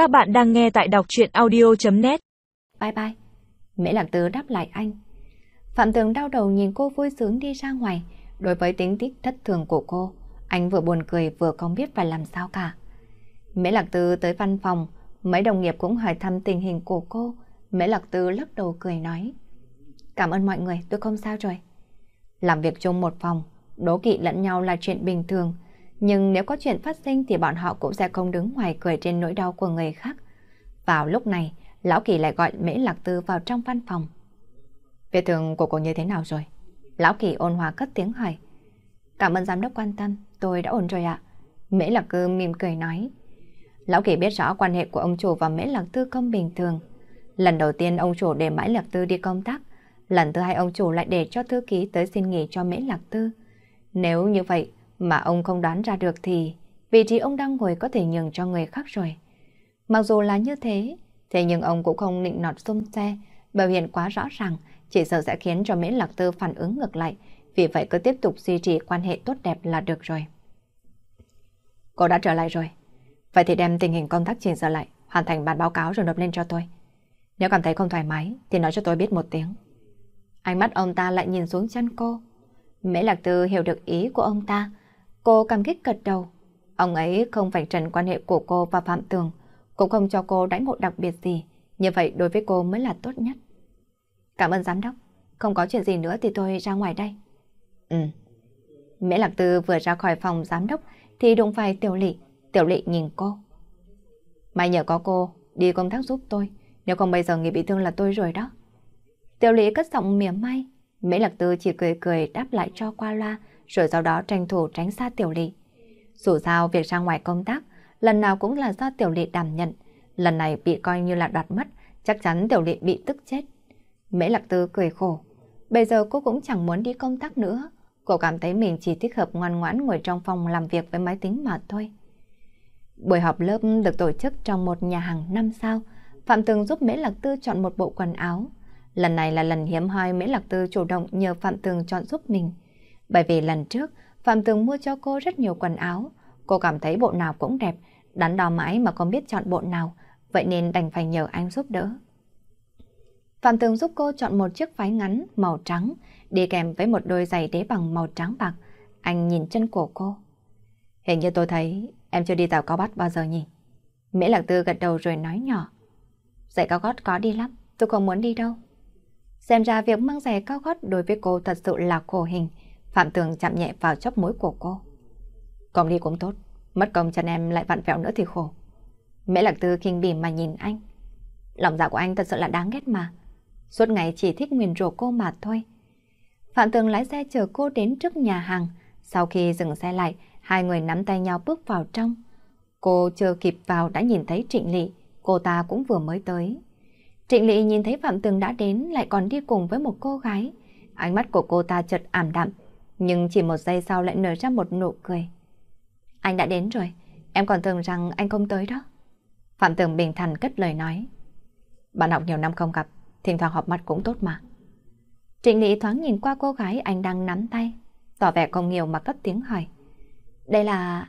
Các bạn đang nghe tại đọc chuyện audio.net Bye bye. Mễ Lạc tứ đáp lại anh. Phạm Tường đau đầu nhìn cô vui sướng đi ra ngoài. Đối với tính tích thất thường của cô, anh vừa buồn cười vừa không biết phải làm sao cả. Mễ Lạc Tư tới văn phòng, mấy đồng nghiệp cũng hỏi thăm tình hình của cô. Mễ Lạc Tư lắc đầu cười nói. Cảm ơn mọi người, tôi không sao rồi. Làm việc chung một phòng, đố kỵ lẫn nhau là chuyện bình thường. Nhưng nếu có chuyện phát sinh thì bọn họ cũng sẽ không đứng ngoài cười trên nỗi đau của người khác. Vào lúc này, Lão Kỳ lại gọi Mễ Lạc Tư vào trong văn phòng. Vết thương của cô như thế nào rồi? Lão Kỳ ôn hòa cất tiếng hỏi. Cảm ơn giám đốc quan tâm, tôi đã ổn rồi ạ. Mễ Lạc Tư mỉm cười nói. Lão Kỳ biết rõ quan hệ của ông chủ và Mễ Lạc Tư không bình thường. Lần đầu tiên ông chủ để Mễ Lạc Tư đi công tác, lần thứ hai ông chủ lại để cho thư ký tới xin nghỉ cho Mễ Lạc Tư. Nếu như vậy mà ông không đoán ra được thì vị trí ông đang ngồi có thể nhường cho người khác rồi. Mặc dù là như thế, thế nhưng ông cũng không nịnh nọt xung xe, biểu hiện quá rõ ràng, chỉ sợ sẽ khiến cho Mễ Lạc Tư phản ứng ngược lại, vì vậy cứ tiếp tục duy trì quan hệ tốt đẹp là được rồi. Cô đã trở lại rồi. Vậy thì đem tình hình công tác chỉnh sửa lại, hoàn thành bản báo cáo rồi nộp lên cho tôi. Nếu cảm thấy không thoải mái thì nói cho tôi biết một tiếng. Ánh mắt ông ta lại nhìn xuống chân cô. Mễ Lạc Tư hiểu được ý của ông ta. Cô cảm kích gật đầu. Ông ấy không phải trần quan hệ của cô và Phạm Tường, cũng không cho cô đãi ngộ đặc biệt gì. Như vậy đối với cô mới là tốt nhất. Cảm ơn giám đốc. Không có chuyện gì nữa thì tôi ra ngoài đây. Ừ. Mễ Lạc Tư vừa ra khỏi phòng giám đốc thì đụng phải Tiểu Lị. Tiểu Lị nhìn cô. May nhờ có cô đi công tác giúp tôi. Nếu không bây giờ người bị thương là tôi rồi đó. Tiểu Lị cất giọng mỉa mai. Mễ Lạc Tư chỉ cười cười đáp lại cho qua loa rồi sau đó tranh thủ tránh xa Tiểu Lị. Dù sao việc ra ngoài công tác lần nào cũng là do Tiểu Lị đảm nhận. Lần này bị coi như là đoạt mất, chắc chắn Tiểu Lị bị tức chết. Mễ Lạc Tư cười khổ. Bây giờ cô cũng chẳng muốn đi công tác nữa. Cô cảm thấy mình chỉ thích hợp ngoan ngoãn ngồi trong phòng làm việc với máy tính mà thôi. Buổi họp lớp được tổ chức trong một nhà hàng năm sao. Phạm Tường giúp Mễ Lạc Tư chọn một bộ quần áo. Lần này là lần hiếm hoi Mễ Lạc Tư chủ động nhờ Phạm Tường chọn giúp mình. Bởi vì lần trước, Phạm Tường mua cho cô rất nhiều quần áo. Cô cảm thấy bộ nào cũng đẹp, đắn đo mãi mà không biết chọn bộ nào, vậy nên đành phải nhờ anh giúp đỡ. Phạm Tường giúp cô chọn một chiếc váy ngắn màu trắng, đi kèm với một đôi giày đế bằng màu trắng bạc. Anh nhìn chân cổ cô. Hình như tôi thấy em chưa đi tàu cao bát bao giờ nhỉ? Mễ Lạc Tư gật đầu rồi nói nhỏ. Giày cao gót có đi lắm, tôi không muốn đi đâu. Xem ra việc mang giày cao gót đối với cô thật sự là khổ hình. Phạm Tường chạm nhẹ vào chóp mũi của cô. Còn đi cũng tốt, mất công chân em lại vặn vẹo nữa thì khổ. Mễ Lạc Tư kinh bỉ mà nhìn anh. Lòng dạ của anh thật sự là đáng ghét mà. Suốt ngày chỉ thích nguyền rủa cô mà thôi. Phạm Tường lái xe chờ cô đến trước nhà hàng. Sau khi dừng xe lại, hai người nắm tay nhau bước vào trong. Cô chưa kịp vào đã nhìn thấy Trịnh Lị, cô ta cũng vừa mới tới. Trịnh Lị nhìn thấy Phạm Tường đã đến lại còn đi cùng với một cô gái. Ánh mắt của cô ta chợt ảm đạm, nhưng chỉ một giây sau lại nở ra một nụ cười. Anh đã đến rồi, em còn tưởng rằng anh không tới đó. Phạm Tường bình thản cất lời nói. Bạn học nhiều năm không gặp, thỉnh thoảng họp mặt cũng tốt mà. Trịnh Lị thoáng nhìn qua cô gái anh đang nắm tay, tỏ vẻ không nhiều mà cất tiếng hỏi. Đây là...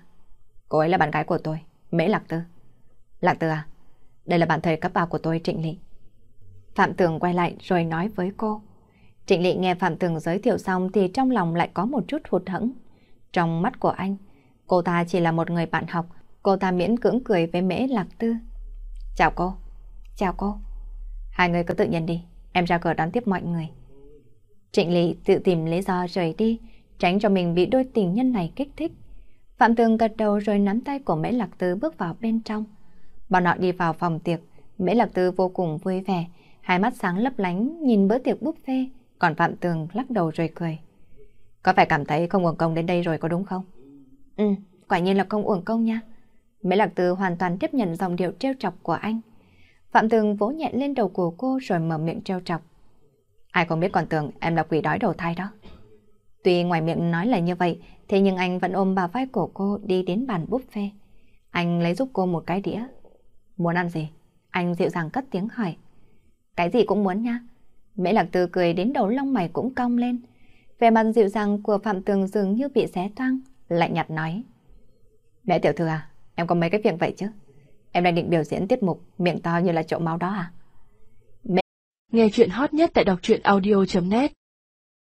Cô ấy là bạn gái của tôi, Mễ Lạc Tư. Lạc Tư à, đây là bạn thầy cấp 3 của tôi Trịnh Lị. Phạm Tường quay lại rồi nói với cô. Trịnh Lị nghe Phạm Tường giới thiệu xong thì trong lòng lại có một chút hụt hẫng. Trong mắt của anh, cô ta chỉ là một người bạn học, cô ta miễn cưỡng cười với Mễ Lạc Tư. Chào cô. Chào cô. Hai người cứ tự nhiên đi, em ra cửa đón tiếp mọi người. Trịnh Lị tự tìm lý do rời đi, tránh cho mình bị đôi tình nhân này kích thích. Phạm Tường gật đầu rồi nắm tay của Mễ Lạc Tư bước vào bên trong. Bọn họ đi vào phòng tiệc, Mễ Lạc Tư vô cùng vui vẻ, hai mắt sáng lấp lánh nhìn bữa tiệc buffet, còn Phạm Tường lắc đầu rồi cười. Có phải cảm thấy không uổng công đến đây rồi có đúng không? Ừ, quả nhiên là không uổng công nha. Mễ Lạc Tư hoàn toàn tiếp nhận dòng điệu trêu chọc của anh. Phạm Tường vỗ nhẹ lên đầu của cô rồi mở miệng trêu chọc. Ai không biết còn tưởng em là quỷ đói đầu thai đó. Tuy ngoài miệng nói là như vậy, thế nhưng anh vẫn ôm bà vai của cô đi đến bàn buffet. Anh lấy giúp cô một cái đĩa. Muốn ăn gì? Anh dịu dàng cất tiếng hỏi. Cái gì cũng muốn nha. Mễ Lạc Tư cười đến đầu lông mày cũng cong lên. Về mặt dịu dàng của Phạm Tường dường như bị xé toang, lạnh nhạt nói. Mẹ tiểu thư à, em có mấy cái việc vậy chứ? Em đang định biểu diễn tiết mục miệng to như là chậu máu đó à? mẹ Nghe chuyện hot nhất tại đọc truyện audio.net